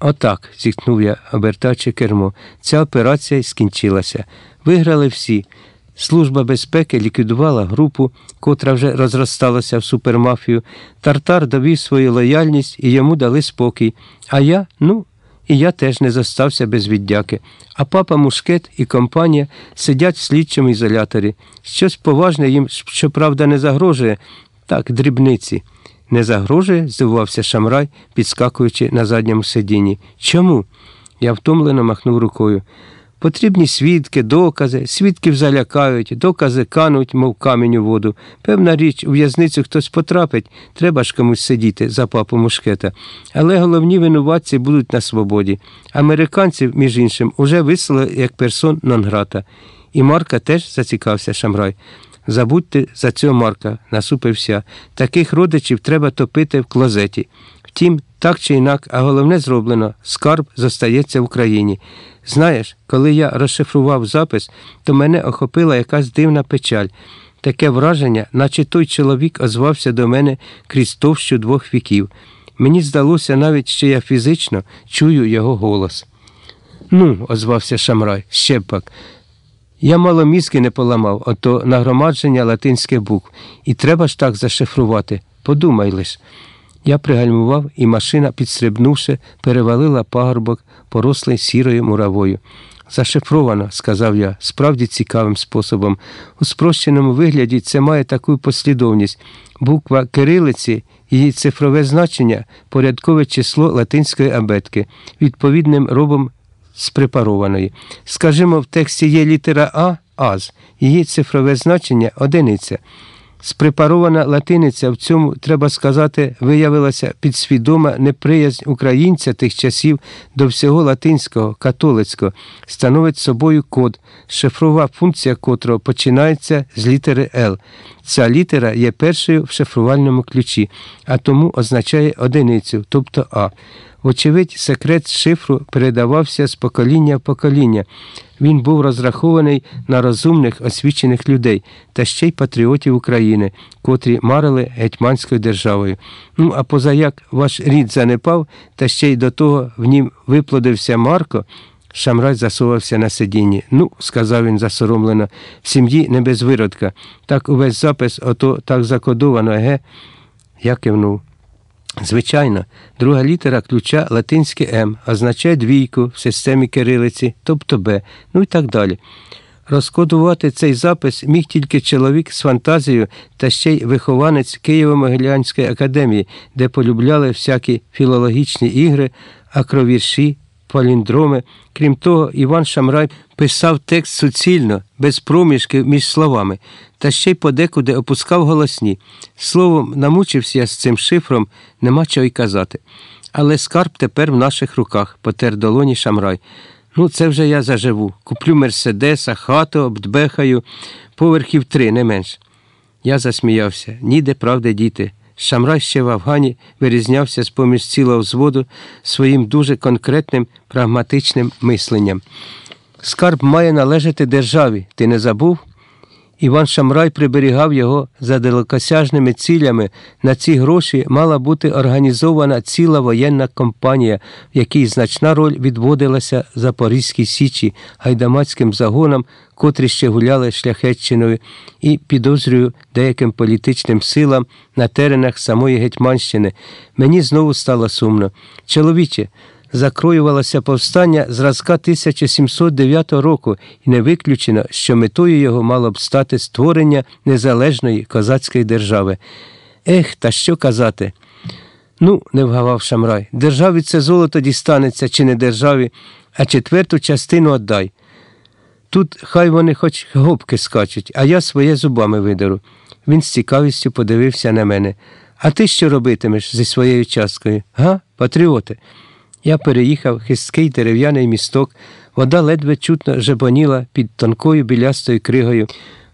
Отак, зітхнув я, обертаючи кермо. Ця операція скінчилася. Виграли всі. Служба безпеки ліквідувала групу, котра вже розросталася в супермафію. Тартар довів свою лояльність і йому дали спокій. А я, ну, і я теж не зостався без віддяки. А папа Мушкет і компанія сидять в слідчому ізоляторі. Щось поважне їм, щоправда, не загрожує. Так, дрібниці. Не загрожує? здивувався Шамрай, підскакуючи на задньому сидінні. Чому? Я втомлено махнув рукою. Потрібні свідки, докази, свідків залякають, докази кануть, мов камінь у воду. Певна річ, у в'язницю хтось потрапить, треба ж комусь сидіти за папу мушкета. Але головні винуватці будуть на свободі. Американців, між іншим, уже вислали як персон нон-грата. І Марка теж зацікався Шамрай. Забудьте за цього Марка, насупився. Таких родичів треба топити в клозеті. Втім, так чи інак, а головне зроблено, скарб зостається в Україні. Знаєш, коли я розшифрував запис, то мене охопила якась дивна печаль. Таке враження, наче той чоловік озвався до мене крізь товщу двох віків. Мені здалося навіть, що я фізично чую його голос. Ну, озвався Шамрай, ще пак. Я мало мізки не поламав, ото нагромадження латинських букв. І треба ж так зашифрувати. Подумай лиш. Я пригальмував, і машина, підстрибнувши, перевалила пагорбок, порослий сірою муравою. Зашифровано, сказав я, справді цікавим способом. У спрощеному вигляді це має таку послідовність. Буква кирилиці, її цифрове значення, порядкове число латинської абетки, відповідним робом спрепарованої. Скажімо, в тексті є літера А аз, її цифрове значення одиниця. Спрепарована латиниця в цьому, треба сказати, виявилася підсвідома неприязнь українця тих часів до всього латинського, католицького, становить собою код, шифрова функція котрого починається з літери Л. Ця літера є першою в шифрувальному ключі, а тому означає одиницю, тобто А. Вочевидь, секрет шифру передавався з покоління в покоління. Він був розрахований на розумних, освічених людей та ще й патріотів України, котрі марили гетьманською державою. Ну, а позаяк ваш рід занепав, та ще й до того в нім виплодився Марко. Шамрай засувався на сидінні. Ну, сказав він засоромлено, в сім'ї не без виродка. Так увесь запис, ото так закодовано, ге? Я кивнув. Звичайно, друга літера ключа латинське М означає двійку в системі кирилиці, тобто Б, ну і так далі. Розкодувати цей запис міг тільки чоловік з фантазією та ще й вихованець Києво-Могилянської академії, де полюбляли всякі філологічні ігри, акровірші, паліндроми. Крім того, Іван Шамрай писав текст суцільно, без проміжків між словами, та ще й подекуди опускав голосні. Словом, намучився я з цим шифром, нема чого й казати. Але скарб тепер в наших руках, потер долоні Шамрай. Ну, це вже я заживу. Куплю Мерседеса, хату, обдбехаю, поверхів три, не менш. Я засміявся, ніде правди діти. Шамрай ще в Афгані вирізнявся з поміж цілого взводу своїм дуже конкретним прагматичним мисленням. Скарб має належати державі, ти не забув? Іван Шамрай приберігав його за далекосяжними цілями. На ці гроші мала бути організована ціла воєнна компанія, в якій значна роль відводилася Запорізькій Січі, гайдамацьким загонам, котрі ще гуляли шляхетчиною, і підозрюю деяким політичним силам на теренах самої Гетьманщини. Мені знову стало сумно. Чоловіче, закроювалося повстання зразка 1709 року, і не виключено, що метою його мало б стати створення незалежної козацької держави. Ех, та що казати? Ну, не вгавав Шамрай, державі це золото дістанеться чи не державі, а четверту частину отдай. Тут хай вони хоч гопки скачуть, а я своє зубами видеру. Він з цікавістю подивився на мене. А ти що робитимеш зі своєю часткою? Га, патріоти? Я переїхав хисткий дерев'яний місток, вода ледве чутно жебоніла під тонкою білястою кригою,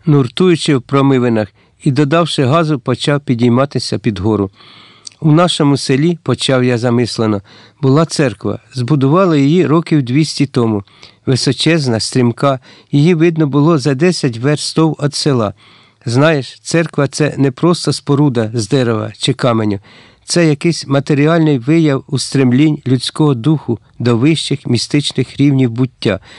нуртуючи в промивинах і, додавши газу, почав підійматися під гору. У нашому селі, почав я замислено, була церква. Збудували її років 200 тому. Височезна, стрімка, її видно було за 10 верстов від села. Знаєш, церква це не просто споруда з дерева чи каменю, це якийсь матеріальний вияв устремлінь людського духу до вищих містичних рівнів буття,